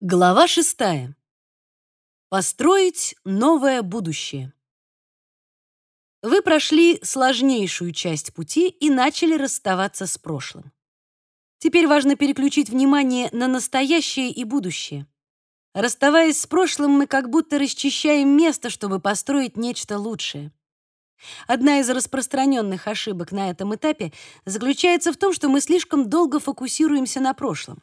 Глава шестая. Построить новое будущее. Вы прошли сложнейшую часть пути и начали расставаться с прошлым. Теперь важно переключить внимание на настоящее и будущее. Расставаясь с прошлым, мы как будто расчищаем место, чтобы построить нечто лучшее. Одна из распространенных ошибок на этом этапе заключается в том, что мы слишком долго фокусируемся на прошлом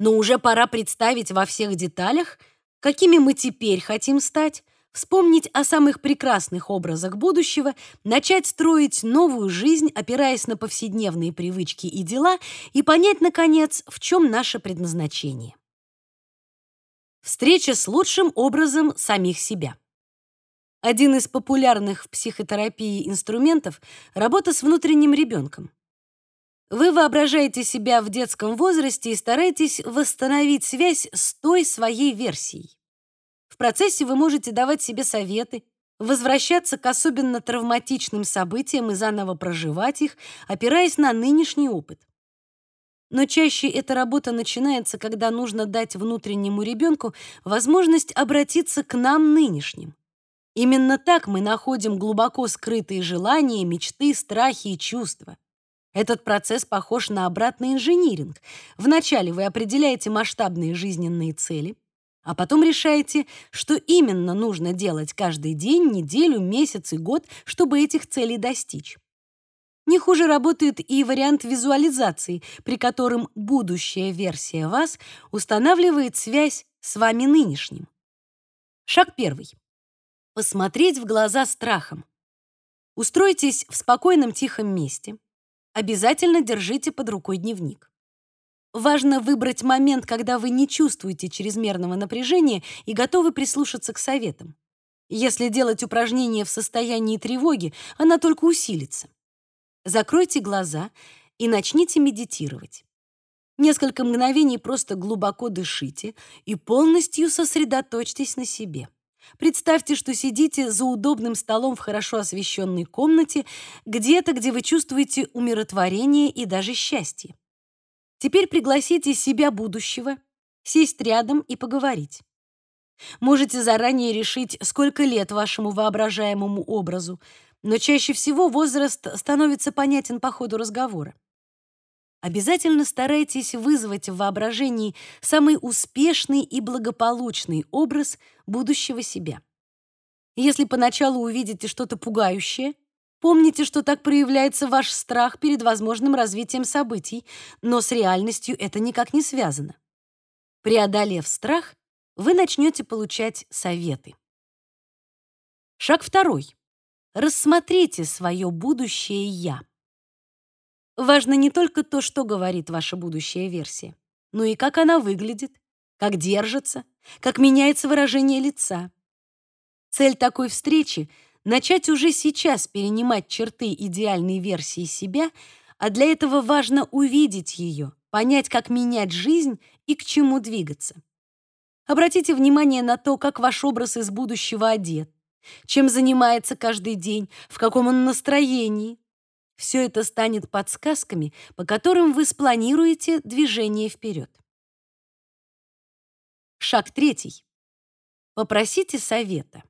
но уже пора представить во всех деталях, какими мы теперь хотим стать, вспомнить о самых прекрасных образах будущего, начать строить новую жизнь, опираясь на повседневные привычки и дела, и понять, наконец, в чем наше предназначение. Встреча с лучшим образом самих себя. Один из популярных в психотерапии инструментов — работа с внутренним ребенком. Вы воображаете себя в детском возрасте и стараетесь восстановить связь с той своей версией. В процессе вы можете давать себе советы, возвращаться к особенно травматичным событиям и заново проживать их, опираясь на нынешний опыт. Но чаще эта работа начинается, когда нужно дать внутреннему ребенку возможность обратиться к нам нынешним. Именно так мы находим глубоко скрытые желания, мечты, страхи и чувства. Этот процесс похож на обратный инжиниринг. Вначале вы определяете масштабные жизненные цели, а потом решаете, что именно нужно делать каждый день, неделю, месяц и год, чтобы этих целей достичь. Не хуже работает и вариант визуализации, при котором будущая версия вас устанавливает связь с вами нынешним. Шаг первый. Посмотреть в глаза страхом. Устройтесь в спокойном тихом месте. Обязательно держите под рукой дневник. Важно выбрать момент, когда вы не чувствуете чрезмерного напряжения и готовы прислушаться к советам. Если делать упражнение в состоянии тревоги, она только усилится. Закройте глаза и начните медитировать. Несколько мгновений просто глубоко дышите и полностью сосредоточьтесь на себе. Представьте, что сидите за удобным столом в хорошо освещенной комнате, где-то, где вы чувствуете умиротворение и даже счастье. Теперь пригласите себя будущего, сесть рядом и поговорить. Можете заранее решить, сколько лет вашему воображаемому образу, но чаще всего возраст становится понятен по ходу разговора. Обязательно старайтесь вызвать в воображении самый успешный и благополучный образ будущего себя. Если поначалу увидите что-то пугающее, помните, что так проявляется ваш страх перед возможным развитием событий, но с реальностью это никак не связано. Преодолев страх, вы начнете получать советы. Шаг второй. Рассмотрите свое будущее «я». Важно не только то, что говорит ваша будущая версия, но и как она выглядит, как держится, как меняется выражение лица. Цель такой встречи — начать уже сейчас перенимать черты идеальной версии себя, а для этого важно увидеть ее, понять, как менять жизнь и к чему двигаться. Обратите внимание на то, как ваш образ из будущего одет, чем занимается каждый день, в каком он настроении, все это станет подсказками, по которым вы спланируете движение вперед. Шаг третий. Попросите совета.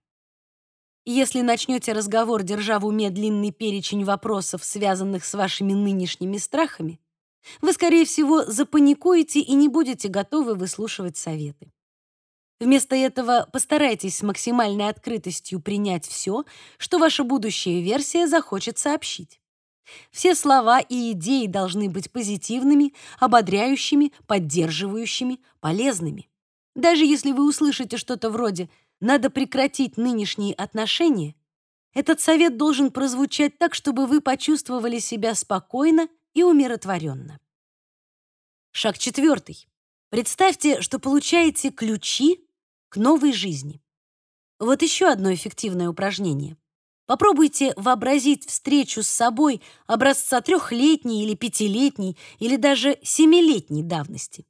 Если начнете разговор, держа в уме длинный перечень вопросов, связанных с вашими нынешними страхами, вы, скорее всего, запаникуете и не будете готовы выслушивать советы. Вместо этого постарайтесь с максимальной открытостью принять все, что ваша будущая версия захочет сообщить. Все слова и идеи должны быть позитивными, ободряющими, поддерживающими, полезными. Даже если вы услышите что-то вроде «надо прекратить нынешние отношения», этот совет должен прозвучать так, чтобы вы почувствовали себя спокойно и умиротворенно. Шаг четвертый. Представьте, что получаете ключи к новой жизни. Вот еще одно эффективное упражнение. Попробуйте вообразить встречу с собой образца трехлетней или пятилетней или даже семилетней давности.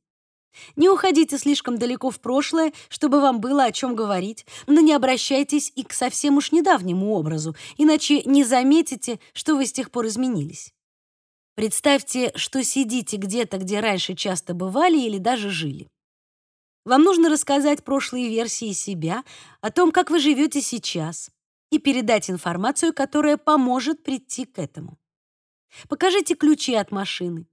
Не уходите слишком далеко в прошлое, чтобы вам было о чем говорить, но не обращайтесь и к совсем уж недавнему образу, иначе не заметите, что вы с тех пор изменились. Представьте, что сидите где-то, где раньше часто бывали или даже жили. Вам нужно рассказать прошлые версии себя, о том, как вы живете сейчас, и передать информацию, которая поможет прийти к этому. Покажите ключи от машины,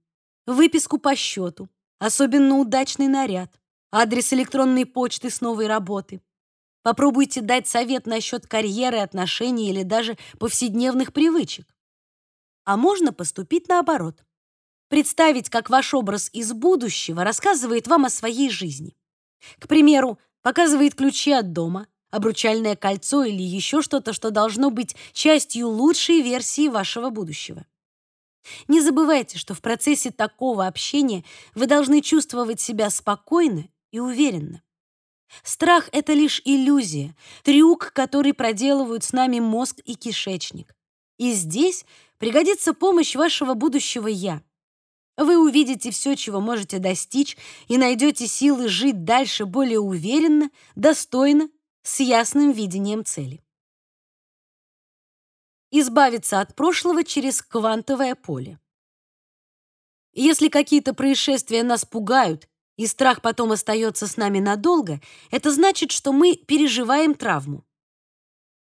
выписку по счету, особенно удачный наряд, адрес электронной почты с новой работы. Попробуйте дать совет насчет карьеры, отношений или даже повседневных привычек. А можно поступить наоборот. Представить, как ваш образ из будущего рассказывает вам о своей жизни. К примеру, показывает ключи от дома, обручальное кольцо или еще что-то, что должно быть частью лучшей версии вашего будущего. Не забывайте, что в процессе такого общения вы должны чувствовать себя спокойно и уверенно. Страх — это лишь иллюзия, трюк, который проделывают с нами мозг и кишечник. И здесь пригодится помощь вашего будущего «я». Вы увидите все, чего можете достичь, и найдете силы жить дальше более уверенно, достойно, с ясным видением цели. Избавиться от прошлого через квантовое поле. Если какие-то происшествия нас пугают, и страх потом остается с нами надолго, это значит, что мы переживаем травму.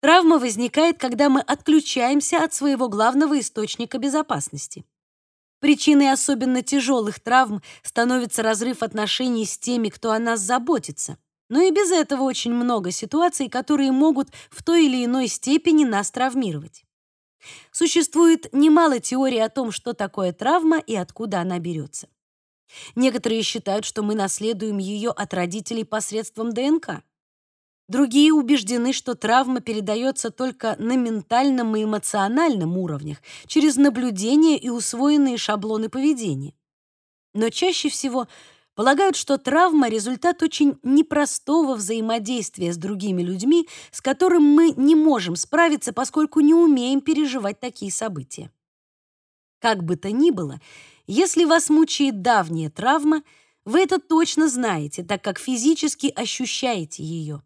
Травма возникает, когда мы отключаемся от своего главного источника безопасности. Причиной особенно тяжелых травм становится разрыв отношений с теми, кто о нас заботится. Но и без этого очень много ситуаций, которые могут в той или иной степени нас травмировать. Существует немало теорий о том, что такое травма и откуда она берется. Некоторые считают, что мы наследуем ее от родителей посредством ДНК. Другие убеждены, что травма передается только на ментальном и эмоциональном уровнях, через наблюдение и усвоенные шаблоны поведения. Но чаще всего полагают, что травма — результат очень непростого взаимодействия с другими людьми, с которым мы не можем справиться, поскольку не умеем переживать такие события. Как бы то ни было, если вас мучает давняя травма, вы это точно знаете, так как физически ощущаете ее.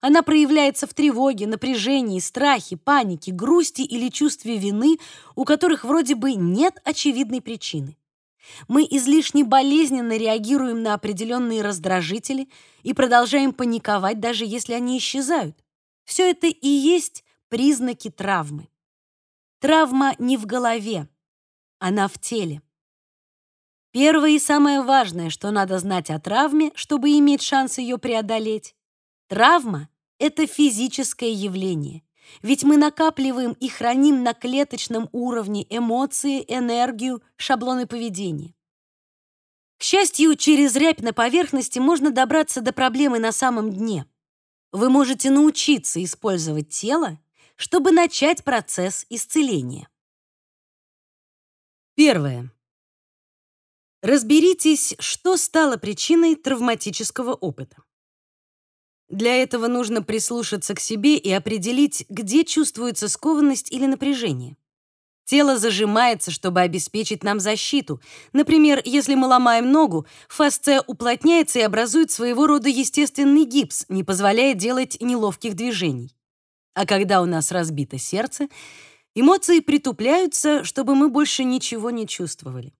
Она проявляется в тревоге, напряжении, страхе, панике, грусти или чувстве вины, у которых вроде бы нет очевидной причины. Мы излишне болезненно реагируем на определенные раздражители и продолжаем паниковать, даже если они исчезают. Все это и есть признаки травмы. Травма не в голове, она в теле. Первое и самое важное, что надо знать о травме, чтобы иметь шанс ее преодолеть, Травма — это физическое явление, ведь мы накапливаем и храним на клеточном уровне эмоции, энергию, шаблоны поведения. К счастью, через рябь на поверхности можно добраться до проблемы на самом дне. Вы можете научиться использовать тело, чтобы начать процесс исцеления. Первое. Разберитесь, что стало причиной травматического опыта. Для этого нужно прислушаться к себе и определить, где чувствуется скованность или напряжение. Тело зажимается, чтобы обеспечить нам защиту. Например, если мы ломаем ногу, фасция уплотняется и образует своего рода естественный гипс, не позволяя делать неловких движений. А когда у нас разбито сердце, эмоции притупляются, чтобы мы больше ничего не чувствовали.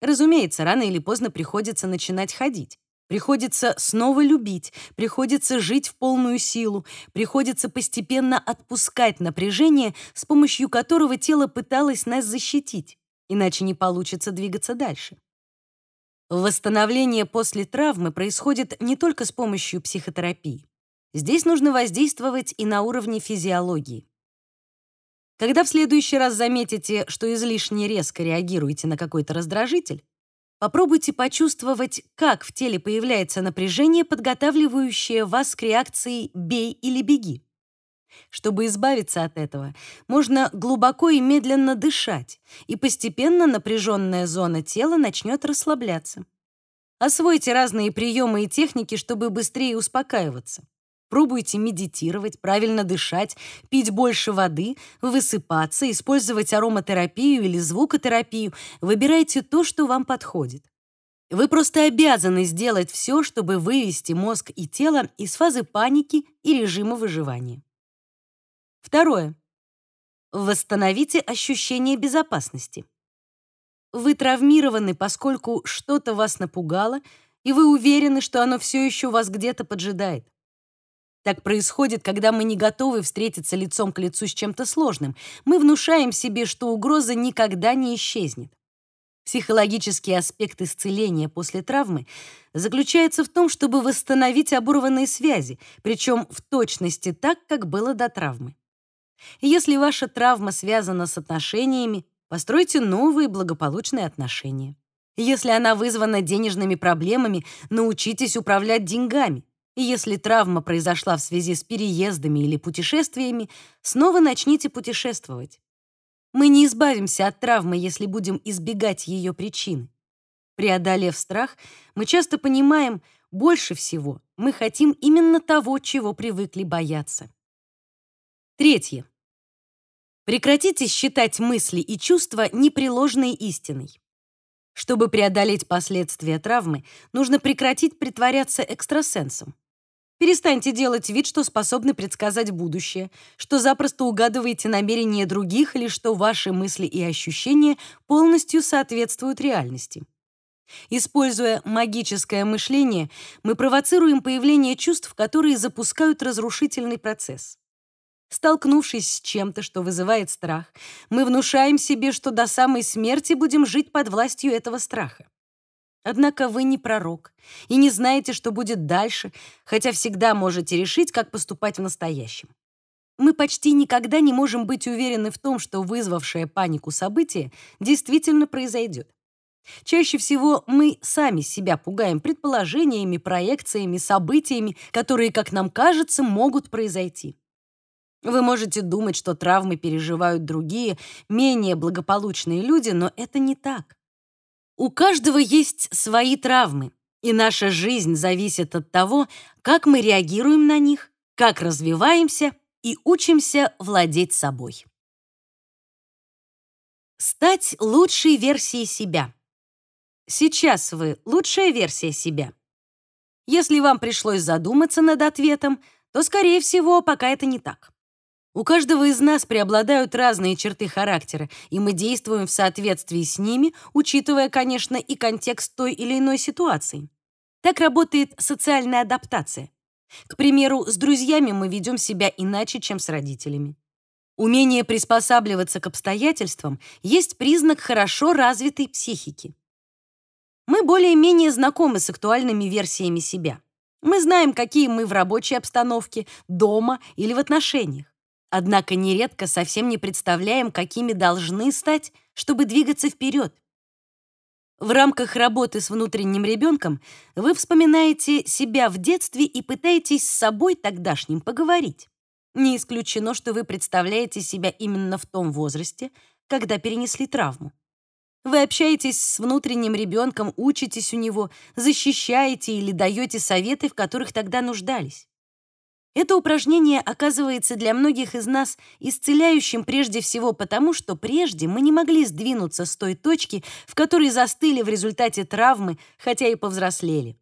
Разумеется, рано или поздно приходится начинать ходить. Приходится снова любить, приходится жить в полную силу, приходится постепенно отпускать напряжение, с помощью которого тело пыталось нас защитить, иначе не получится двигаться дальше. Восстановление после травмы происходит не только с помощью психотерапии. Здесь нужно воздействовать и на уровне физиологии. Когда в следующий раз заметите, что излишне резко реагируете на какой-то раздражитель, Попробуйте почувствовать, как в теле появляется напряжение, подготавливающее вас к реакции «бей или беги». Чтобы избавиться от этого, можно глубоко и медленно дышать, и постепенно напряженная зона тела начнет расслабляться. Освойте разные приемы и техники, чтобы быстрее успокаиваться. Пробуйте медитировать, правильно дышать, пить больше воды, высыпаться, использовать ароматерапию или звукотерапию. Выбирайте то, что вам подходит. Вы просто обязаны сделать все, чтобы вывести мозг и тело из фазы паники и режима выживания. Второе. Восстановите ощущение безопасности. Вы травмированы, поскольку что-то вас напугало, и вы уверены, что оно все еще вас где-то поджидает. Так происходит, когда мы не готовы встретиться лицом к лицу с чем-то сложным. Мы внушаем себе, что угроза никогда не исчезнет. Психологический аспект исцеления после травмы заключается в том, чтобы восстановить оборванные связи, причем в точности так, как было до травмы. Если ваша травма связана с отношениями, постройте новые благополучные отношения. Если она вызвана денежными проблемами, научитесь управлять деньгами. И если травма произошла в связи с переездами или путешествиями, снова начните путешествовать. Мы не избавимся от травмы, если будем избегать ее причины. Преодолев страх, мы часто понимаем, больше всего мы хотим именно того, чего привыкли бояться. Третье. Прекратите считать мысли и чувства непреложной истиной. Чтобы преодолеть последствия травмы, нужно прекратить притворяться экстрасенсом. Перестаньте делать вид, что способны предсказать будущее, что запросто угадываете намерения других или что ваши мысли и ощущения полностью соответствуют реальности. Используя магическое мышление, мы провоцируем появление чувств, которые запускают разрушительный процесс. Столкнувшись с чем-то, что вызывает страх, мы внушаем себе, что до самой смерти будем жить под властью этого страха. Однако вы не пророк и не знаете, что будет дальше, хотя всегда можете решить, как поступать в настоящем. Мы почти никогда не можем быть уверены в том, что вызвавшее панику событие действительно произойдет. Чаще всего мы сами себя пугаем предположениями, проекциями, событиями, которые, как нам кажется, могут произойти. Вы можете думать, что травмы переживают другие, менее благополучные люди, но это не так. У каждого есть свои травмы, и наша жизнь зависит от того, как мы реагируем на них, как развиваемся и учимся владеть собой. Стать лучшей версией себя. Сейчас вы лучшая версия себя. Если вам пришлось задуматься над ответом, то, скорее всего, пока это не так. У каждого из нас преобладают разные черты характера, и мы действуем в соответствии с ними, учитывая, конечно, и контекст той или иной ситуации. Так работает социальная адаптация. К примеру, с друзьями мы ведем себя иначе, чем с родителями. Умение приспосабливаться к обстоятельствам есть признак хорошо развитой психики. Мы более-менее знакомы с актуальными версиями себя. Мы знаем, какие мы в рабочей обстановке, дома или в отношениях. Однако нередко совсем не представляем, какими должны стать, чтобы двигаться вперед. В рамках работы с внутренним ребенком вы вспоминаете себя в детстве и пытаетесь с собой тогдашним поговорить. Не исключено, что вы представляете себя именно в том возрасте, когда перенесли травму. Вы общаетесь с внутренним ребенком, учитесь у него, защищаете или даете советы, в которых тогда нуждались. Это упражнение оказывается для многих из нас исцеляющим прежде всего потому, что прежде мы не могли сдвинуться с той точки, в которой застыли в результате травмы, хотя и повзрослели.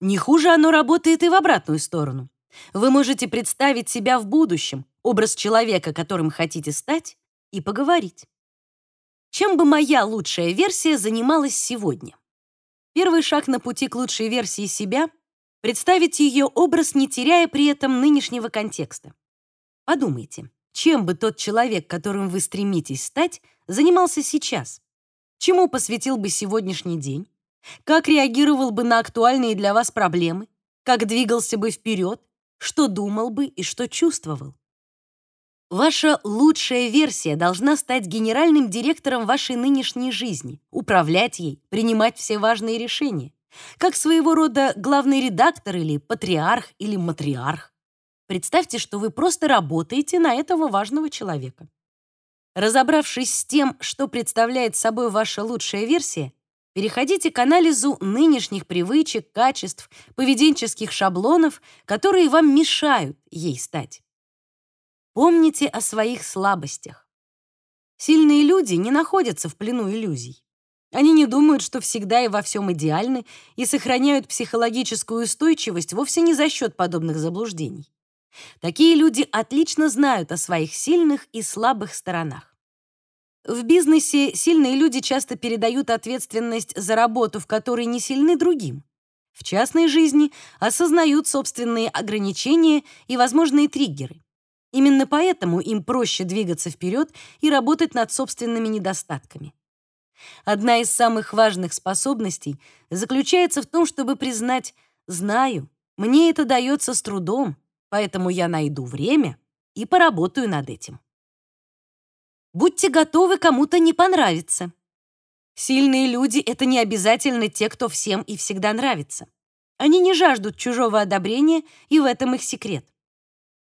Не хуже оно работает и в обратную сторону. Вы можете представить себя в будущем, образ человека, которым хотите стать, и поговорить. Чем бы моя лучшая версия занималась сегодня? Первый шаг на пути к лучшей версии себя Представить ее образ, не теряя при этом нынешнего контекста. Подумайте, чем бы тот человек, которым вы стремитесь стать, занимался сейчас? Чему посвятил бы сегодняшний день? Как реагировал бы на актуальные для вас проблемы? Как двигался бы вперед? Что думал бы и что чувствовал? Ваша лучшая версия должна стать генеральным директором вашей нынешней жизни, управлять ей, принимать все важные решения как своего рода главный редактор или патриарх или матриарх. Представьте, что вы просто работаете на этого важного человека. Разобравшись с тем, что представляет собой ваша лучшая версия, переходите к анализу нынешних привычек, качеств, поведенческих шаблонов, которые вам мешают ей стать. Помните о своих слабостях. Сильные люди не находятся в плену иллюзий. Они не думают, что всегда и во всем идеальны, и сохраняют психологическую устойчивость вовсе не за счет подобных заблуждений. Такие люди отлично знают о своих сильных и слабых сторонах. В бизнесе сильные люди часто передают ответственность за работу, в которой не сильны другим. В частной жизни осознают собственные ограничения и возможные триггеры. Именно поэтому им проще двигаться вперед и работать над собственными недостатками. Одна из самых важных способностей заключается в том, чтобы признать «знаю, мне это дается с трудом, поэтому я найду время и поработаю над этим». Будьте готовы кому-то не понравиться. Сильные люди — это не обязательно те, кто всем и всегда нравится. Они не жаждут чужого одобрения, и в этом их секрет.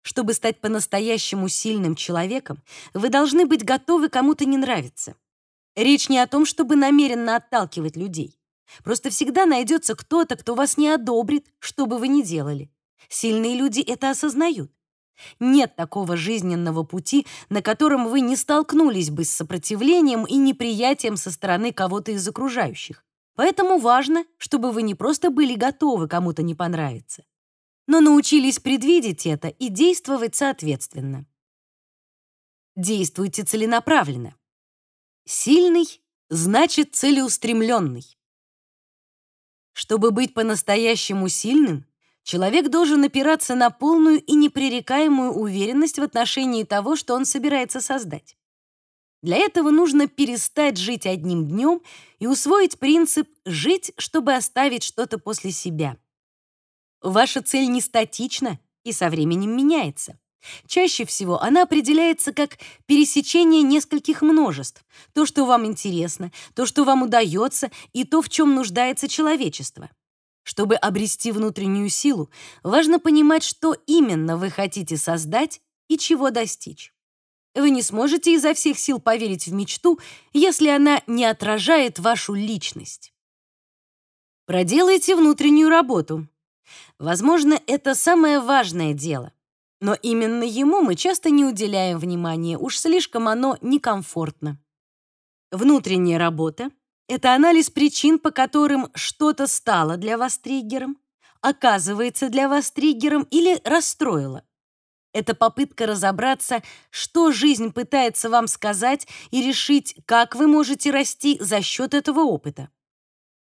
Чтобы стать по-настоящему сильным человеком, вы должны быть готовы кому-то не нравиться. Речь не о том, чтобы намеренно отталкивать людей. Просто всегда найдется кто-то, кто вас не одобрит, что бы вы ни делали. Сильные люди это осознают. Нет такого жизненного пути, на котором вы не столкнулись бы с сопротивлением и неприятием со стороны кого-то из окружающих. Поэтому важно, чтобы вы не просто были готовы кому-то не понравиться, но научились предвидеть это и действовать соответственно. Действуйте целенаправленно. Сильный значит целеустремленный. Чтобы быть по-настоящему сильным, человек должен опираться на полную и непререкаемую уверенность в отношении того, что он собирается создать. Для этого нужно перестать жить одним днем и усвоить принцип «жить, чтобы оставить что-то после себя». Ваша цель не статична и со временем меняется. Чаще всего она определяется как пересечение нескольких множеств. То, что вам интересно, то, что вам удается, и то, в чем нуждается человечество. Чтобы обрести внутреннюю силу, важно понимать, что именно вы хотите создать и чего достичь. Вы не сможете изо всех сил поверить в мечту, если она не отражает вашу личность. Проделайте внутреннюю работу. Возможно, это самое важное дело. Но именно ему мы часто не уделяем внимания, уж слишком оно некомфортно. Внутренняя работа — это анализ причин, по которым что-то стало для вас триггером, оказывается для вас триггером или расстроило. Это попытка разобраться, что жизнь пытается вам сказать, и решить, как вы можете расти за счет этого опыта.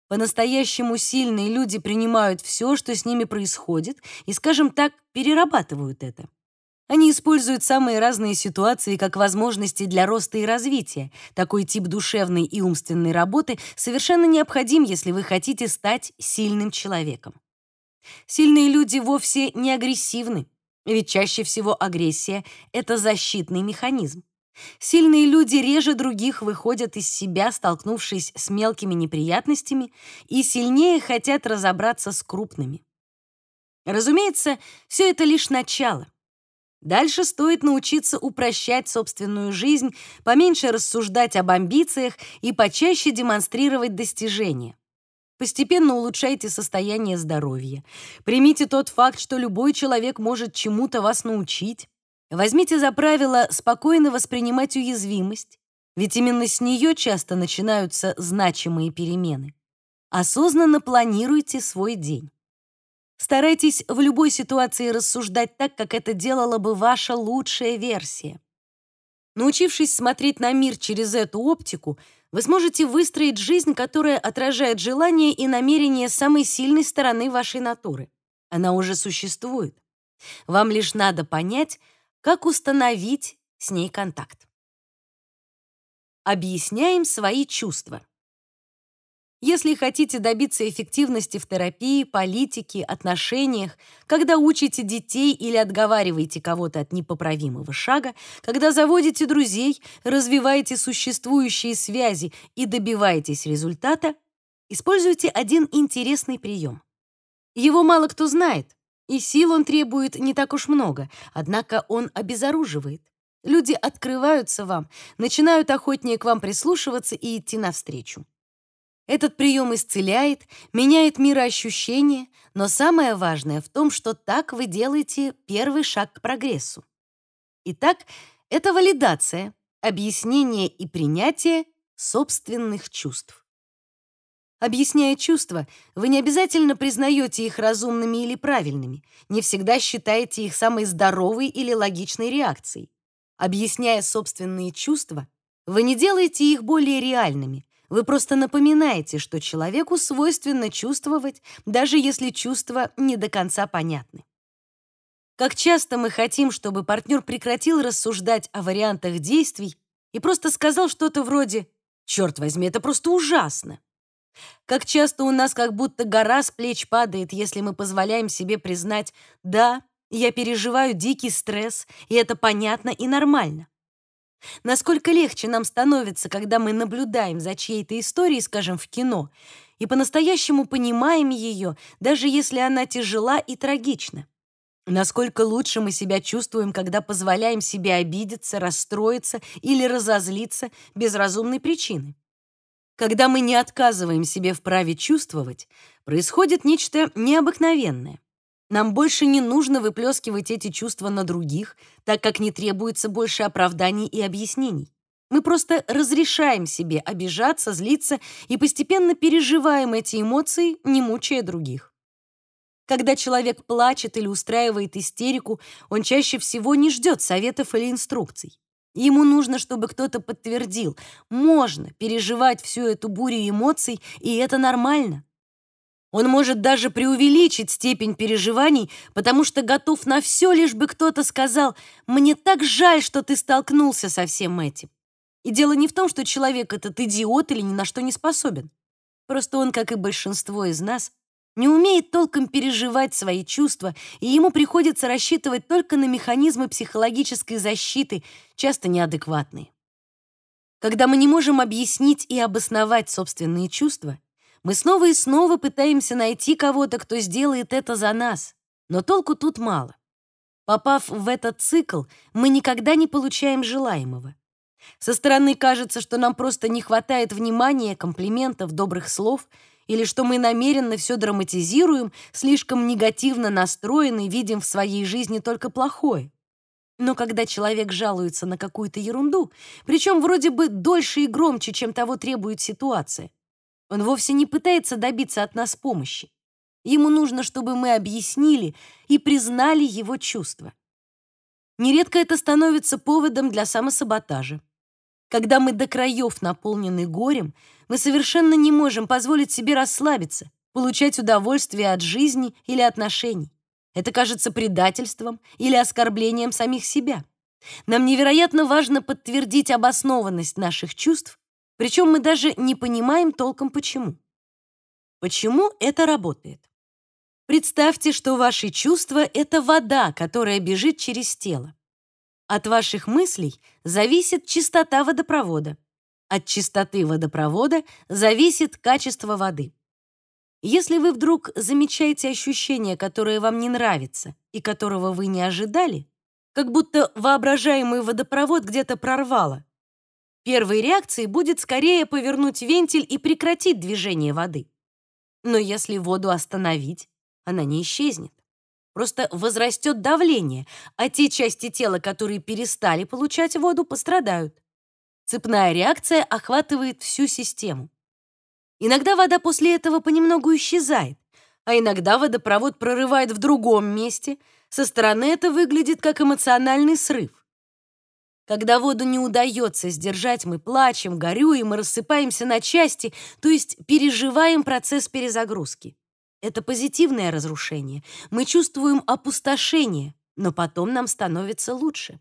По-настоящему сильные люди принимают все, что с ними происходит, и, скажем так, перерабатывают это. Они используют самые разные ситуации как возможности для роста и развития. Такой тип душевной и умственной работы совершенно необходим, если вы хотите стать сильным человеком. Сильные люди вовсе не агрессивны, ведь чаще всего агрессия — это защитный механизм. Сильные люди реже других выходят из себя, столкнувшись с мелкими неприятностями, и сильнее хотят разобраться с крупными. Разумеется, все это лишь начало. Дальше стоит научиться упрощать собственную жизнь, поменьше рассуждать об амбициях и почаще демонстрировать достижения. Постепенно улучшайте состояние здоровья. Примите тот факт, что любой человек может чему-то вас научить. Возьмите за правило спокойно воспринимать уязвимость, ведь именно с нее часто начинаются значимые перемены. Осознанно планируйте свой день. Старайтесь в любой ситуации рассуждать так, как это делала бы ваша лучшая версия. Научившись смотреть на мир через эту оптику, вы сможете выстроить жизнь, которая отражает желания и намерения самой сильной стороны вашей натуры. Она уже существует. Вам лишь надо понять, как установить с ней контакт? Объясняем свои чувства. Если хотите добиться эффективности в терапии, политике, отношениях, когда учите детей или отговариваете кого-то от непоправимого шага, когда заводите друзей, развиваете существующие связи и добиваетесь результата, используйте один интересный прием. Его мало кто знает, и сил он требует не так уж много, однако он обезоруживает. Люди открываются вам, начинают охотнее к вам прислушиваться и идти навстречу. Этот прием исцеляет, меняет мироощущение, но самое важное в том, что так вы делаете первый шаг к прогрессу. Итак, это валидация, объяснение и принятие собственных чувств. Объясняя чувства, вы не обязательно признаете их разумными или правильными, не всегда считаете их самой здоровой или логичной реакцией. Объясняя собственные чувства, Вы не делаете их более реальными. Вы просто напоминаете, что человеку свойственно чувствовать, даже если чувства не до конца понятны. Как часто мы хотим, чтобы партнер прекратил рассуждать о вариантах действий и просто сказал что-то вроде «Черт возьми, это просто ужасно». Как часто у нас как будто гора с плеч падает, если мы позволяем себе признать «Да, я переживаю дикий стресс, и это понятно и нормально». Насколько легче нам становится, когда мы наблюдаем за чьей-то историей, скажем, в кино, и по-настоящему понимаем ее, даже если она тяжела и трагична. Насколько лучше мы себя чувствуем, когда позволяем себе обидеться, расстроиться или разозлиться без разумной причины. Когда мы не отказываем себе в праве чувствовать, происходит нечто необыкновенное. Нам больше не нужно выплескивать эти чувства на других, так как не требуется больше оправданий и объяснений. Мы просто разрешаем себе обижаться, злиться и постепенно переживаем эти эмоции, не мучая других. Когда человек плачет или устраивает истерику, он чаще всего не ждет советов или инструкций. Ему нужно, чтобы кто-то подтвердил, можно переживать всю эту бурю эмоций, и это нормально. Он может даже преувеличить степень переживаний, потому что готов на все, лишь бы кто-то сказал «Мне так жаль, что ты столкнулся со всем этим». И дело не в том, что человек этот идиот или ни на что не способен. Просто он, как и большинство из нас, не умеет толком переживать свои чувства, и ему приходится рассчитывать только на механизмы психологической защиты, часто неадекватные. Когда мы не можем объяснить и обосновать собственные чувства, мы снова и снова пытаемся найти кого-то, кто сделает это за нас, но толку тут мало. Попав в этот цикл, мы никогда не получаем желаемого. Со стороны кажется, что нам просто не хватает внимания, комплиментов, добрых слов, или что мы намеренно все драматизируем, слишком негативно настроены, видим в своей жизни только плохое. Но когда человек жалуется на какую-то ерунду, причем вроде бы дольше и громче, чем того требует ситуация, он вовсе не пытается добиться от нас помощи. Ему нужно, чтобы мы объяснили и признали его чувства. Нередко это становится поводом для самосаботажа. Когда мы до краев наполнены горем, мы совершенно не можем позволить себе расслабиться, получать удовольствие от жизни или отношений. Это кажется предательством или оскорблением самих себя. Нам невероятно важно подтвердить обоснованность наших чувств причем мы даже не понимаем толком почему. Почему это работает? Представьте, что ваши чувства — это вода, которая бежит через тело. От ваших мыслей зависит чистота водопровода. От чистоты водопровода зависит качество воды. Если вы вдруг замечаете ощущение, которое вам не нравится и которого вы не ожидали, как будто воображаемый водопровод где-то прорвало, Первой реакцией будет скорее повернуть вентиль и прекратить движение воды. Но если воду остановить, она не исчезнет. Просто возрастет давление, а те части тела, которые перестали получать воду, пострадают. Цепная реакция охватывает всю систему. Иногда вода после этого понемногу исчезает, а иногда водопровод прорывает в другом месте. Со стороны это выглядит как эмоциональный срыв. Когда воду не удается сдержать, мы плачем, горюем и рассыпаемся на части, то есть переживаем процесс перезагрузки. Это позитивное разрушение. Мы чувствуем опустошение, но потом нам становится лучше.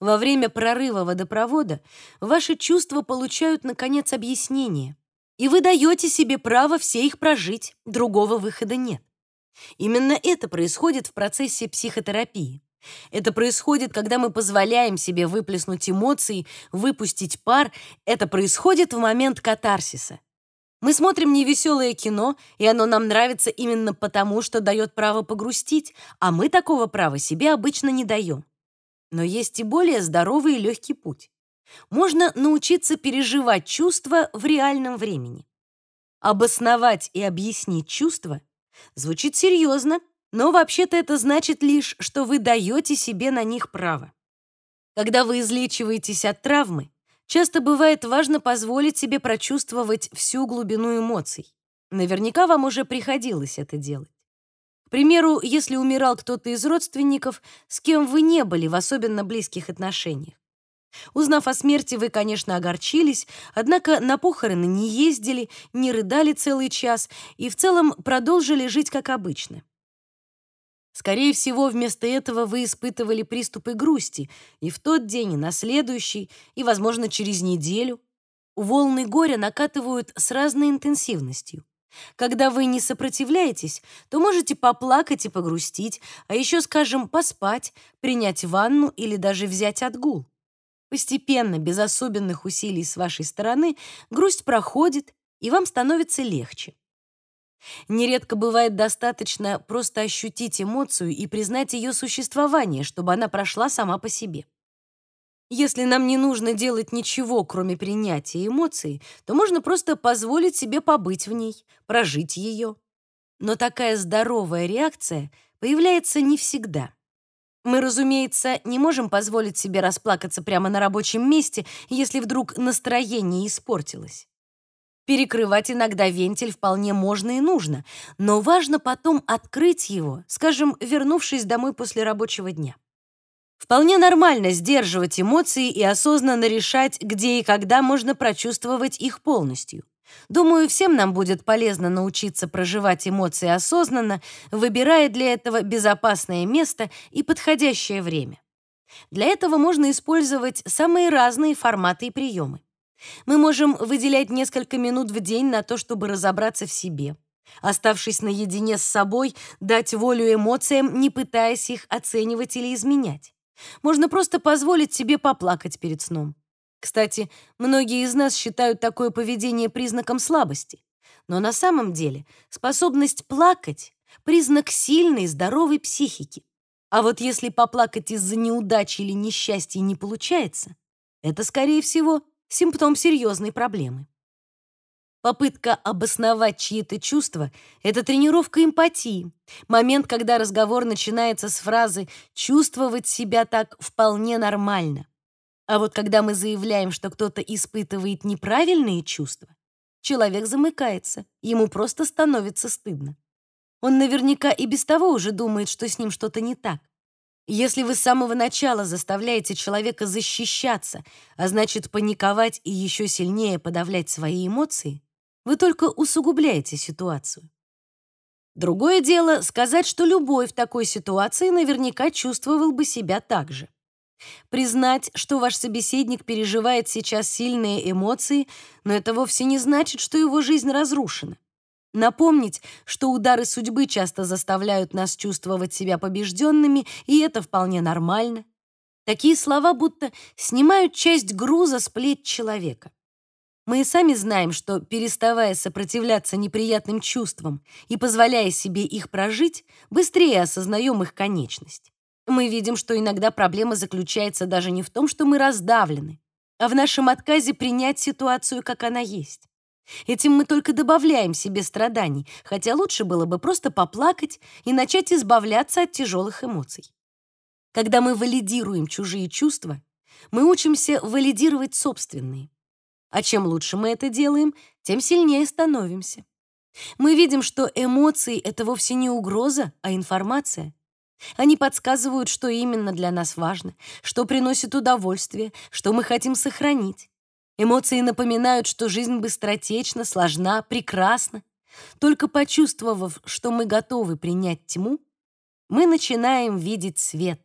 Во время прорыва водопровода ваши чувства получают, наконец, объяснение, и вы даете себе право все их прожить, другого выхода нет. Именно это происходит в процессе психотерапии. Это происходит, когда мы позволяем себе выплеснуть эмоции, выпустить пар. Это происходит в момент катарсиса. Мы смотрим невеселое кино, и оно нам нравится именно потому, что дает право погрустить, а мы такого права себе обычно не даем. Но есть и более здоровый и легкий путь. Можно научиться переживать чувства в реальном времени. Обосновать и объяснить чувства звучит серьезно, но вообще-то это значит лишь, что вы даете себе на них право. Когда вы излечиваетесь от травмы, часто бывает важно позволить себе прочувствовать всю глубину эмоций. Наверняка вам уже приходилось это делать. К примеру, если умирал кто-то из родственников, с кем вы не были в особенно близких отношениях. Узнав о смерти, вы, конечно, огорчились, однако на похороны не ездили, не рыдали целый час и в целом продолжили жить как обычно. Скорее всего, вместо этого вы испытывали приступы грусти и в тот день, и на следующий, и, возможно, через неделю. Волны горя накатывают с разной интенсивностью. Когда вы не сопротивляетесь, то можете поплакать и погрустить, а еще, скажем, поспать, принять ванну или даже взять отгул. Постепенно, без особенных усилий с вашей стороны, грусть проходит, и вам становится легче. Нередко бывает достаточно просто ощутить эмоцию и признать ее существование, чтобы она прошла сама по себе. Если нам не нужно делать ничего, кроме принятия эмоции, то можно просто позволить себе побыть в ней, прожить ее. Но такая здоровая реакция появляется не всегда. Мы, разумеется, не можем позволить себе расплакаться прямо на рабочем месте, если вдруг настроение испортилось. Перекрывать иногда вентиль вполне можно и нужно, но важно потом открыть его, скажем, вернувшись домой после рабочего дня. Вполне нормально сдерживать эмоции и осознанно решать, где и когда можно прочувствовать их полностью. Думаю, всем нам будет полезно научиться проживать эмоции осознанно, выбирая для этого безопасное место и подходящее время. Для этого можно использовать самые разные форматы и приемы. Мы можем выделять несколько минут в день на то, чтобы разобраться в себе. Оставшись наедине с собой, дать волю эмоциям, не пытаясь их оценивать или изменять. Можно просто позволить себе поплакать перед сном. Кстати, многие из нас считают такое поведение признаком слабости. Но на самом деле способность плакать — признак сильной, здоровой психики. А вот если поплакать из-за неудачи или несчастья не получается, это, скорее всего, симптом серьезной проблемы. Попытка обосновать чьи-то чувства — это тренировка эмпатии. Момент, когда разговор начинается с фразы «чувствовать себя так вполне нормально». А вот когда мы заявляем, что кто-то испытывает неправильные чувства, человек замыкается, ему просто становится стыдно. Он наверняка и без того уже думает, что с ним что-то не так. Если вы с самого начала заставляете человека защищаться, а значит паниковать и еще сильнее подавлять свои эмоции, вы только усугубляете ситуацию. Другое дело сказать, что любой в такой ситуации наверняка чувствовал бы себя так же. Признать, что ваш собеседник переживает сейчас сильные эмоции, но это вовсе не значит, что его жизнь разрушена. Напомнить, что удары судьбы часто заставляют нас чувствовать себя побежденными, и это вполне нормально. Такие слова будто снимают часть груза с плеч человека. Мы и сами знаем, что, переставая сопротивляться неприятным чувствам и позволяя себе их прожить, быстрее осознаем их конечность. Мы видим, что иногда проблема заключается даже не в том, что мы раздавлены, а в нашем отказе принять ситуацию, как она есть. Этим мы только добавляем себе страданий, хотя лучше было бы просто поплакать и начать избавляться от тяжелых эмоций. Когда мы валидируем чужие чувства, мы учимся валидировать собственные. А чем лучше мы это делаем, тем сильнее становимся. Мы видим, что эмоции — это вовсе не угроза, а информация. Они подсказывают, что именно для нас важно, что приносит удовольствие, что мы хотим сохранить. Эмоции напоминают, что жизнь быстротечна, сложна, прекрасна. Только почувствовав, что мы готовы принять тьму, мы начинаем видеть свет.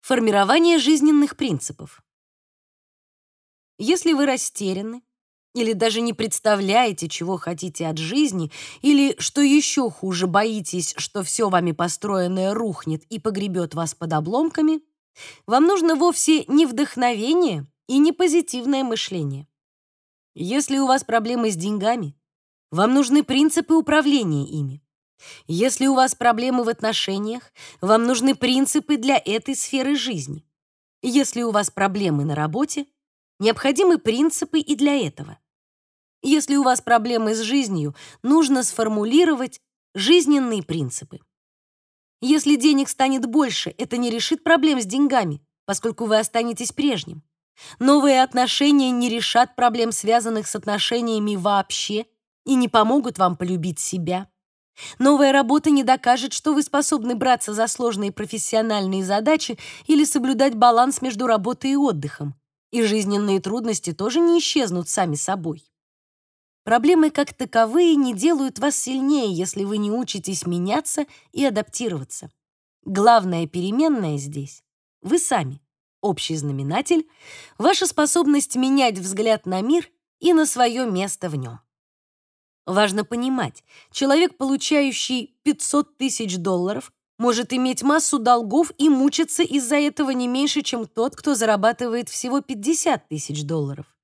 Формирование жизненных принципов. Если вы растеряны или даже не представляете, чего хотите от жизни, или, что еще хуже, боитесь, что все вами построенное рухнет и погребет вас под обломками, вам нужно вовсе не вдохновение и не позитивное мышление. Если у вас проблемы с деньгами, вам нужны принципы управления ими. Если у вас проблемы в отношениях, вам нужны принципы для этой сферы жизни. Если у вас проблемы на работе, Необходимы принципы и для этого. Если у вас проблемы с жизнью, нужно сформулировать жизненные принципы. Если денег станет больше, это не решит проблем с деньгами, поскольку вы останетесь прежним. Новые отношения не решат проблем, связанных с отношениями вообще, и не помогут вам полюбить себя. Новая работа не докажет, что вы способны браться за сложные профессиональные задачи или соблюдать баланс между работой и отдыхом. И жизненные трудности тоже не исчезнут сами собой. Проблемы как таковые не делают вас сильнее, если вы не учитесь меняться и адаптироваться. Главная переменная здесь — вы сами, общий знаменатель, ваша способность менять взгляд на мир и на свое место в нем. Важно понимать, человек, получающий 500 тысяч долларов, может иметь массу долгов и мучиться из-за этого не меньше, чем тот, кто зарабатывает всего 50 тысяч долларов.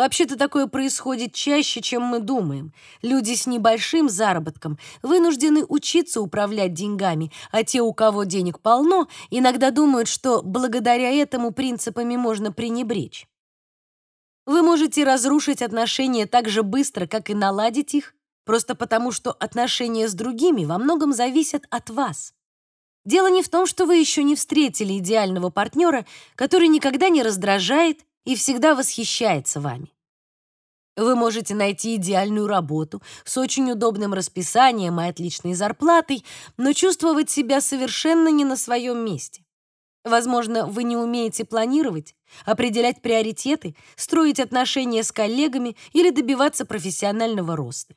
Вообще-то такое происходит чаще, чем мы думаем. Люди с небольшим заработком вынуждены учиться управлять деньгами, а те, у кого денег полно, иногда думают, что благодаря этому принципами можно пренебречь. Вы можете разрушить отношения так же быстро, как и наладить их, просто потому что отношения с другими во многом зависят от вас. Дело не в том, что вы еще не встретили идеального партнера, который никогда не раздражает и всегда восхищается вами. Вы можете найти идеальную работу с очень удобным расписанием и отличной зарплатой, но чувствовать себя совершенно не на своем месте. Возможно, вы не умеете планировать, определять приоритеты, строить отношения с коллегами или добиваться профессионального роста.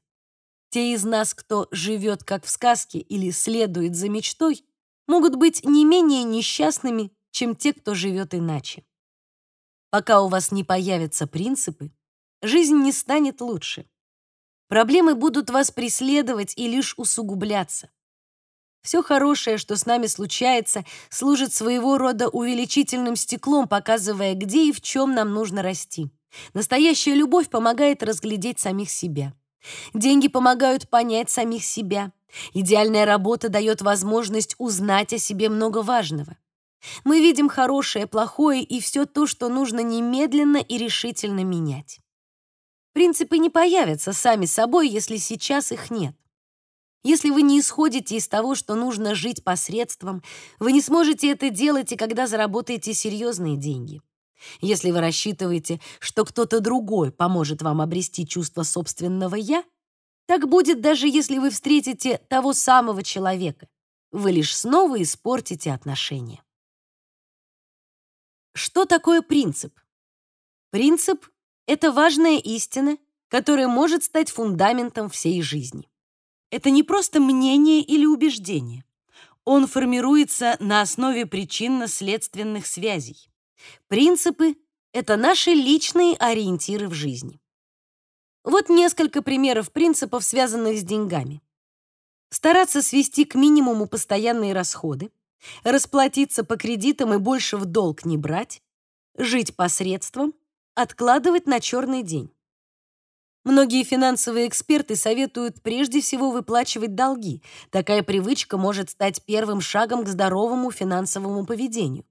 Те из нас, кто живет как в сказке или следует за мечтой, могут быть не менее несчастными, чем те, кто живет иначе. Пока у вас не появятся принципы, жизнь не станет лучше. Проблемы будут вас преследовать и лишь усугубляться. Все хорошее, что с нами случается, служит своего рода увеличительным стеклом, показывая, где и в чем нам нужно расти. Настоящая любовь помогает разглядеть самих себя. Деньги помогают понять самих себя. Идеальная работа дает возможность узнать о себе много важного. Мы видим хорошее, плохое и все то, что нужно немедленно и решительно менять. Принципы не появятся сами собой, если сейчас их нет. Если вы не исходите из того, что нужно жить посредством, вы не сможете это делать и когда заработаете серьезные деньги. Если вы рассчитываете, что кто-то другой поможет вам обрести чувство собственного «я», так будет даже если вы встретите того самого человека. Вы лишь снова испортите отношения. Что такое принцип? Принцип — это важная истина, которая может стать фундаментом всей жизни. Это не просто мнение или убеждение. Он формируется на основе причинно-следственных связей. Принципы — это наши личные ориентиры в жизни. Вот несколько примеров принципов, связанных с деньгами. Стараться свести к минимуму постоянные расходы, расплатиться по кредитам и больше в долг не брать, жить посредством, откладывать на черный день. Многие финансовые эксперты советуют прежде всего выплачивать долги. Такая привычка может стать первым шагом к здоровому финансовому поведению.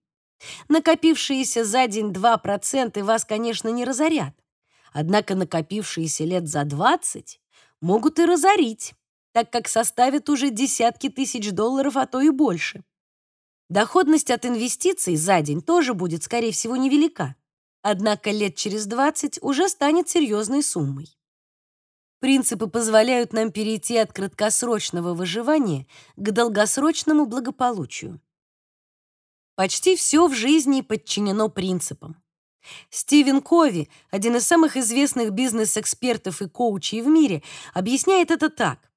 Накопившиеся за день 2% вас, конечно, не разорят. Однако накопившиеся лет за 20 могут и разорить, так как составят уже десятки тысяч долларов, а то и больше. Доходность от инвестиций за день тоже будет, скорее всего, невелика. Однако лет через 20 уже станет серьезной суммой. Принципы позволяют нам перейти от краткосрочного выживания к долгосрочному благополучию. Почти все в жизни подчинено принципам. Стивен Кови, один из самых известных бизнес-экспертов и коучей в мире, объясняет это так.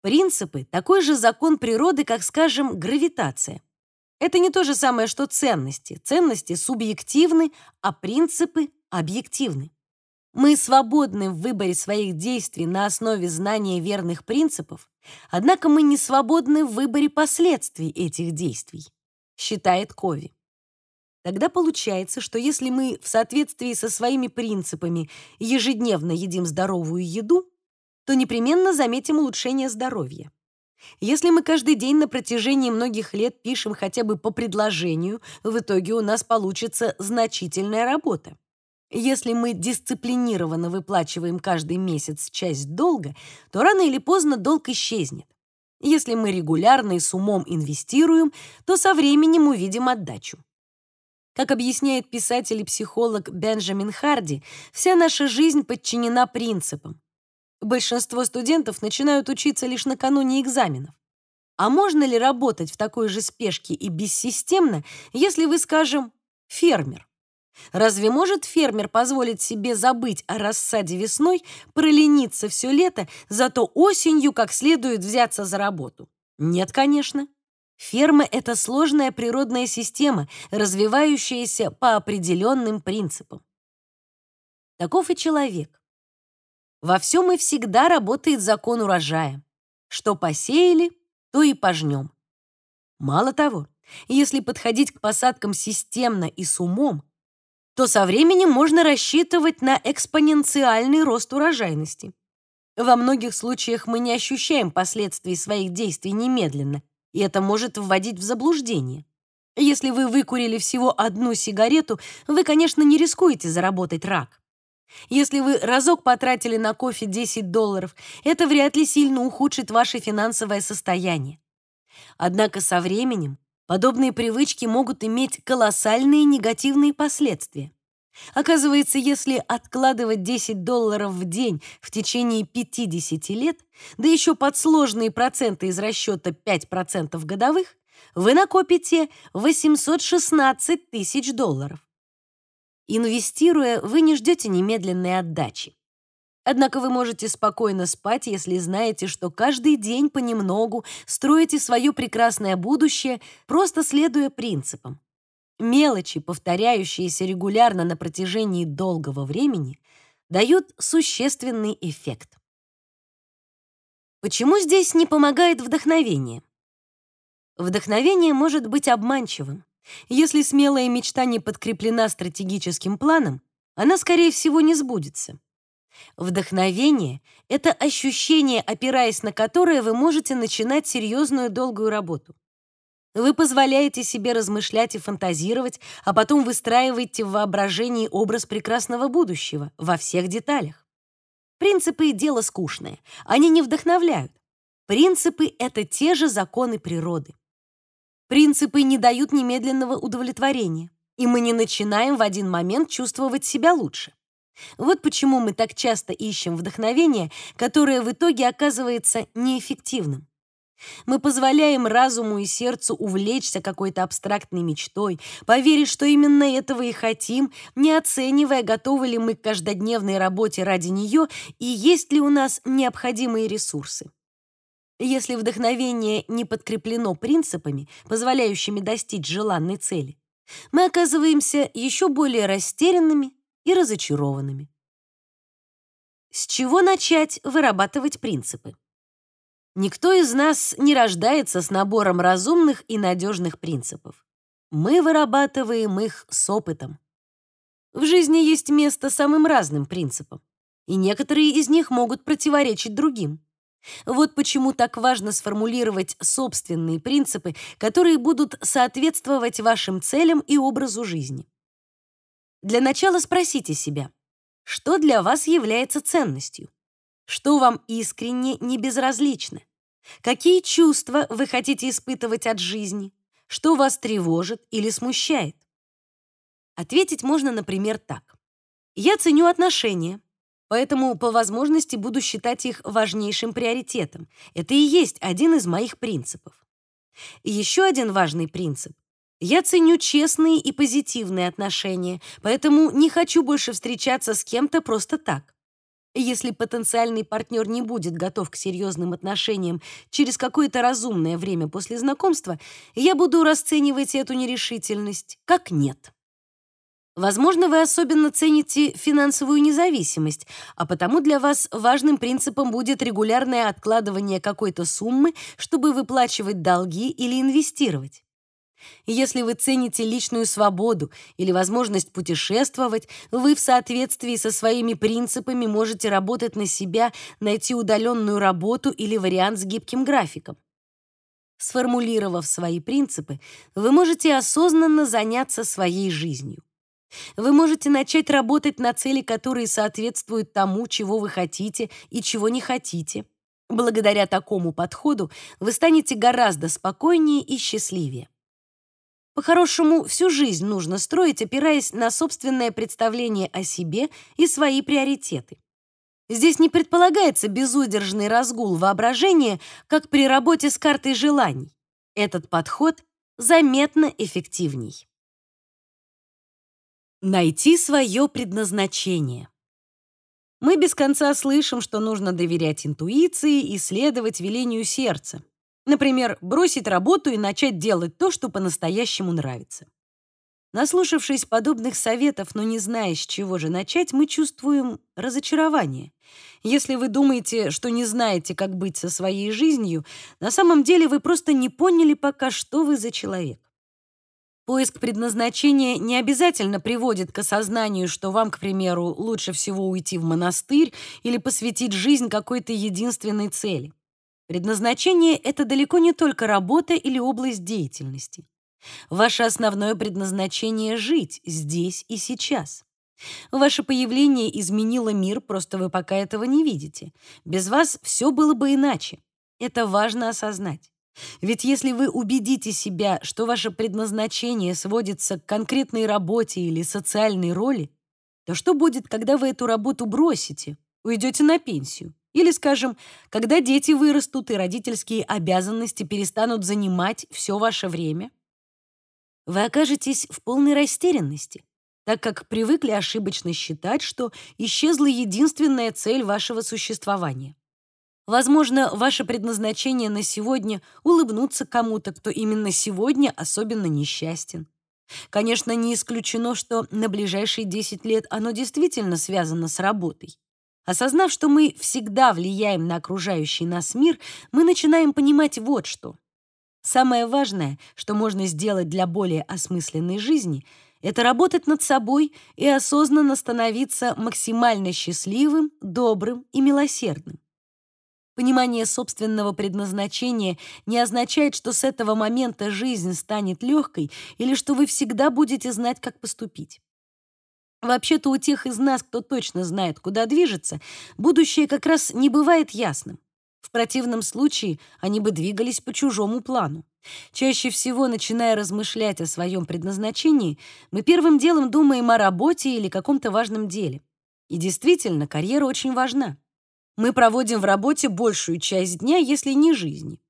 Принципы — такой же закон природы, как, скажем, гравитация. Это не то же самое, что ценности. Ценности субъективны, а принципы объективны. Мы свободны в выборе своих действий на основе знания верных принципов, однако мы не свободны в выборе последствий этих действий, считает Кови. Тогда получается, что если мы в соответствии со своими принципами ежедневно едим здоровую еду, то непременно заметим улучшение здоровья. Если мы каждый день на протяжении многих лет пишем хотя бы по предложению, в итоге у нас получится значительная работа. Если мы дисциплинированно выплачиваем каждый месяц часть долга, то рано или поздно долг исчезнет. Если мы регулярно и с умом инвестируем, то со временем увидим отдачу. Как объясняет писатель и психолог Бенджамин Харди, вся наша жизнь подчинена принципам. Большинство студентов начинают учиться лишь накануне экзаменов. А можно ли работать в такой же спешке и бессистемно, если вы, скажем, фермер? Разве может фермер позволить себе забыть о рассаде весной, пролениться все лето, зато осенью как следует взяться за работу? Нет, конечно. Ферма — это сложная природная система, развивающаяся по определенным принципам. Таков и человек. Во всем и всегда работает закон урожая. Что посеяли, то и пожнем. Мало того, если подходить к посадкам системно и с умом, то со временем можно рассчитывать на экспоненциальный рост урожайности. Во многих случаях мы не ощущаем последствий своих действий немедленно, и это может вводить в заблуждение. Если вы выкурили всего одну сигарету, вы, конечно, не рискуете заработать рак. Если вы разок потратили на кофе 10 долларов, это вряд ли сильно ухудшит ваше финансовое состояние. Однако со временем подобные привычки могут иметь колоссальные негативные последствия. Оказывается, если откладывать 10 долларов в день в течение 50 лет, да еще под сложные проценты из расчета 5% годовых, вы накопите 816 тысяч долларов. Инвестируя, вы не ждете немедленной отдачи. Однако вы можете спокойно спать, если знаете, что каждый день понемногу строите свое прекрасное будущее, просто следуя принципам. Мелочи, повторяющиеся регулярно на протяжении долгого времени, дают существенный эффект. Почему здесь не помогает вдохновение? Вдохновение может быть обманчивым. Если смелая мечта не подкреплена стратегическим планом, она, скорее всего, не сбудется. Вдохновение — это ощущение, опираясь на которое вы можете начинать серьезную долгую работу. Вы позволяете себе размышлять и фантазировать, а потом выстраиваете в воображении образ прекрасного будущего во всех деталях. Принципы — дело скучное, они не вдохновляют. Принципы — это те же законы природы. Принципы не дают немедленного удовлетворения, и мы не начинаем в один момент чувствовать себя лучше. Вот почему мы так часто ищем вдохновение, которое в итоге оказывается неэффективным. Мы позволяем разуму и сердцу увлечься какой-то абстрактной мечтой, поверить, что именно этого и хотим, не оценивая, готовы ли мы к каждодневной работе ради нее и есть ли у нас необходимые ресурсы. Если вдохновение не подкреплено принципами, позволяющими достичь желанной цели, мы оказываемся еще более растерянными и разочарованными. С чего начать вырабатывать принципы? Никто из нас не рождается с набором разумных и надежных принципов. Мы вырабатываем их с опытом. В жизни есть место самым разным принципам, и некоторые из них могут противоречить другим. Вот почему так важно сформулировать собственные принципы, которые будут соответствовать вашим целям и образу жизни. Для начала спросите себя, что для вас является ценностью? Что вам искренне не безразлично? Какие чувства вы хотите испытывать от жизни? Что вас тревожит или смущает? Ответить можно, например, так. Я ценю отношения, Поэтому по возможности буду считать их важнейшим приоритетом. Это и есть один из моих принципов. И еще один важный принцип. Я ценю честные и позитивные отношения, поэтому не хочу больше встречаться с кем-то просто так. Если потенциальный партнер не будет готов к серьезным отношениям через какое-то разумное время после знакомства, я буду расценивать эту нерешительность как нет. Возможно, вы особенно цените финансовую независимость, а потому для вас важным принципом будет регулярное откладывание какой-то суммы, чтобы выплачивать долги или инвестировать. Если вы цените личную свободу или возможность путешествовать, вы в соответствии со своими принципами можете работать на себя, найти удаленную работу или вариант с гибким графиком. Сформулировав свои принципы, вы можете осознанно заняться своей жизнью. Вы можете начать работать на цели, которые соответствуют тому, чего вы хотите и чего не хотите. Благодаря такому подходу вы станете гораздо спокойнее и счастливее. По-хорошему, всю жизнь нужно строить, опираясь на собственное представление о себе и свои приоритеты. Здесь не предполагается безудержный разгул воображения, как при работе с картой желаний. Этот подход заметно эффективней. Найти свое предназначение. Мы без конца слышим, что нужно доверять интуиции и следовать велению сердца. Например, бросить работу и начать делать то, что по-настоящему нравится. Наслушавшись подобных советов, но не зная, с чего же начать, мы чувствуем разочарование. Если вы думаете, что не знаете, как быть со своей жизнью, на самом деле вы просто не поняли пока, что вы за человек. Поиск предназначения не обязательно приводит к осознанию, что вам, к примеру, лучше всего уйти в монастырь или посвятить жизнь какой-то единственной цели. Предназначение — это далеко не только работа или область деятельности. Ваше основное предназначение — жить здесь и сейчас. Ваше появление изменило мир, просто вы пока этого не видите. Без вас все было бы иначе. Это важно осознать. Ведь если вы убедите себя, что ваше предназначение сводится к конкретной работе или социальной роли, то что будет, когда вы эту работу бросите, уйдете на пенсию? Или, скажем, когда дети вырастут и родительские обязанности перестанут занимать все ваше время? вы окажетесь в полной растерянности, так как привыкли ошибочно считать, что исчезла единственная цель вашего существования. Возможно, ваше предназначение на сегодня — улыбнуться кому-то, кто именно сегодня особенно несчастен. Конечно, не исключено, что на ближайшие 10 лет оно действительно связано с работой. Осознав, что мы всегда влияем на окружающий нас мир, мы начинаем понимать вот что. Самое важное, что можно сделать для более осмысленной жизни, это работать над собой и осознанно становиться максимально счастливым, добрым и милосердным. Понимание собственного предназначения не означает, что с этого момента жизнь станет легкой или что вы всегда будете знать, как поступить. Вообще-то у тех из нас, кто точно знает, куда движется, будущее как раз не бывает ясным. В противном случае они бы двигались по чужому плану. Чаще всего, начиная размышлять о своем предназначении, мы первым делом думаем о работе или каком-то важном деле. И действительно, карьера очень важна. Мы проводим в работе большую часть дня, если не жизни.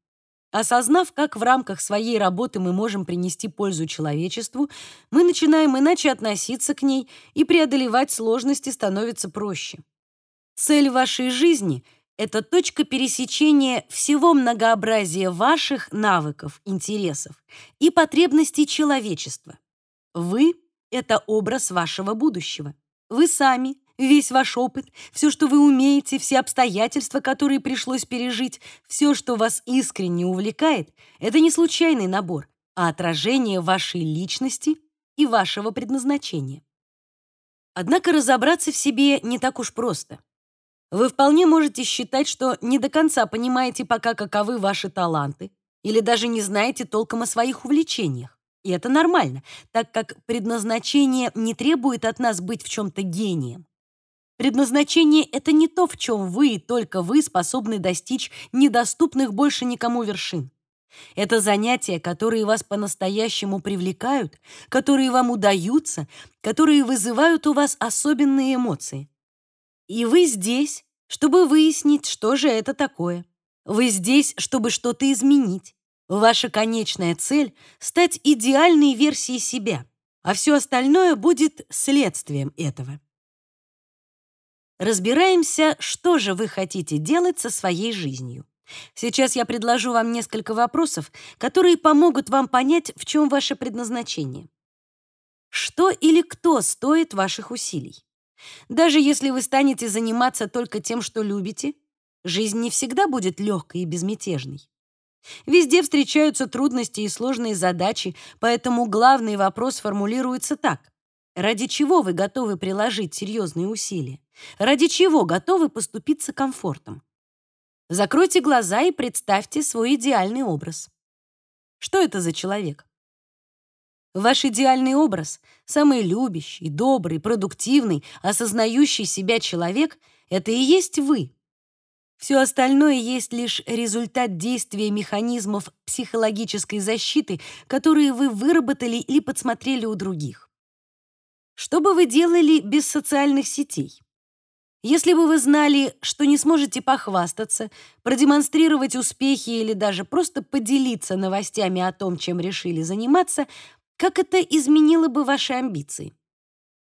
Осознав, как в рамках своей работы мы можем принести пользу человечеству, мы начинаем иначе относиться к ней, и преодолевать сложности становится проще. Цель вашей жизни это точка пересечения всего многообразия ваших навыков, интересов и потребностей человечества. Вы — это образ вашего будущего. Вы сами, весь ваш опыт, все, что вы умеете, все обстоятельства, которые пришлось пережить, все, что вас искренне увлекает, это не случайный набор, а отражение вашей личности и вашего предназначения. Однако разобраться в себе не так уж просто. Вы вполне можете считать, что не до конца понимаете пока, каковы ваши таланты, или даже не знаете толком о своих увлечениях. И это нормально, так как предназначение не требует от нас быть в чем-то гением. Предназначение — это не то, в чем вы и только вы способны достичь недоступных больше никому вершин. Это занятия, которые вас по-настоящему привлекают, которые вам удаются, которые вызывают у вас особенные эмоции. И вы здесь, чтобы выяснить, что же это такое. Вы здесь, чтобы что-то изменить. Ваша конечная цель — стать идеальной версией себя, а все остальное будет следствием этого. Разбираемся, что же вы хотите делать со своей жизнью. Сейчас я предложу вам несколько вопросов, которые помогут вам понять, в чем ваше предназначение. Что или кто стоит ваших усилий? Даже если вы станете заниматься только тем, что любите, жизнь не всегда будет легкой и безмятежной. Везде встречаются трудности и сложные задачи, поэтому главный вопрос формулируется так. Ради чего вы готовы приложить серьезные усилия? Ради чего готовы поступиться комфортом? Закройте глаза и представьте свой идеальный образ. Что это за человек? Ваш идеальный образ, самый любящий, добрый, продуктивный, осознающий себя человек — это и есть вы. Все остальное есть лишь результат действия механизмов психологической защиты, которые вы выработали или подсмотрели у других. Что бы вы делали без социальных сетей? Если бы вы знали, что не сможете похвастаться, продемонстрировать успехи или даже просто поделиться новостями о том, чем решили заниматься, как это изменило бы ваши амбиции?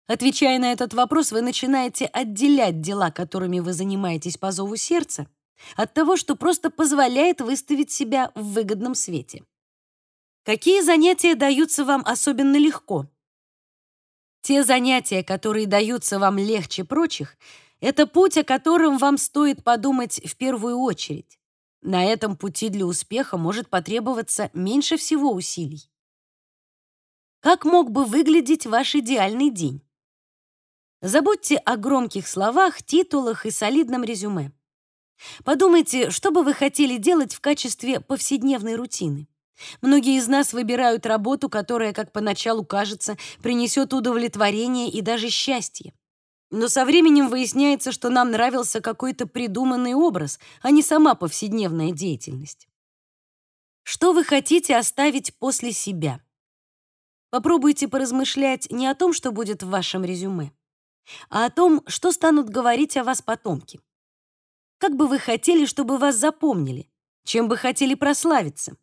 Отвечая на этот вопрос, вы начинаете отделять дела, которыми вы занимаетесь по зову сердца, от того, что просто позволяет выставить себя в выгодном свете. Какие занятия даются вам особенно легко? Те занятия, которые даются вам легче прочих, это путь, о котором вам стоит подумать в первую очередь. На этом пути для успеха может потребоваться меньше всего усилий. Как мог бы выглядеть ваш идеальный день? Забудьте о громких словах, титулах и солидном резюме. Подумайте, что бы вы хотели делать в качестве повседневной рутины. Многие из нас выбирают работу, которая, как поначалу кажется, принесет удовлетворение и даже счастье. Но со временем выясняется, что нам нравился какой-то придуманный образ, а не сама повседневная деятельность. Что вы хотите оставить после себя? Попробуйте поразмышлять не о том, что будет в вашем резюме, а о том, что станут говорить о вас потомки. Как бы вы хотели, чтобы вас запомнили? Чем бы хотели прославиться?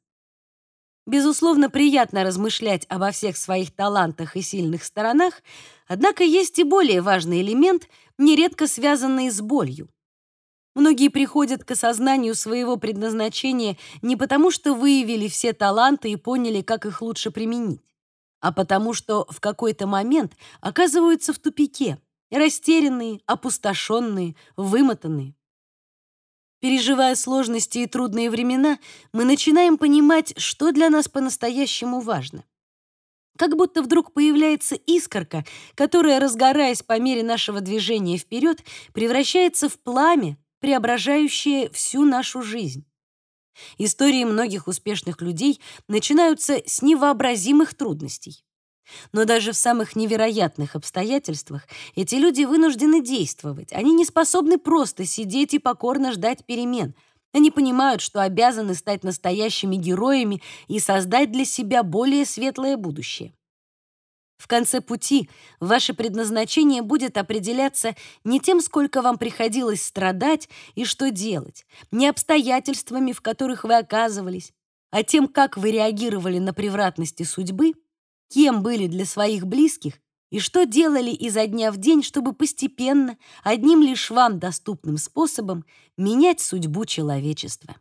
Безусловно, приятно размышлять обо всех своих талантах и сильных сторонах, однако есть и более важный элемент, нередко связанный с болью. Многие приходят к осознанию своего предназначения не потому, что выявили все таланты и поняли, как их лучше применить, а потому что в какой-то момент оказываются в тупике, растерянные, опустошенные, вымотанные. Переживая сложности и трудные времена, мы начинаем понимать, что для нас по-настоящему важно. Как будто вдруг появляется искорка, которая, разгораясь по мере нашего движения вперед, превращается в пламя, преображающее всю нашу жизнь. Истории многих успешных людей начинаются с невообразимых трудностей. Но даже в самых невероятных обстоятельствах эти люди вынуждены действовать. Они не способны просто сидеть и покорно ждать перемен. Они понимают, что обязаны стать настоящими героями и создать для себя более светлое будущее. В конце пути ваше предназначение будет определяться не тем, сколько вам приходилось страдать и что делать, не обстоятельствами, в которых вы оказывались, а тем, как вы реагировали на превратности судьбы кем были для своих близких и что делали изо дня в день, чтобы постепенно, одним лишь вам доступным способом менять судьбу человечества.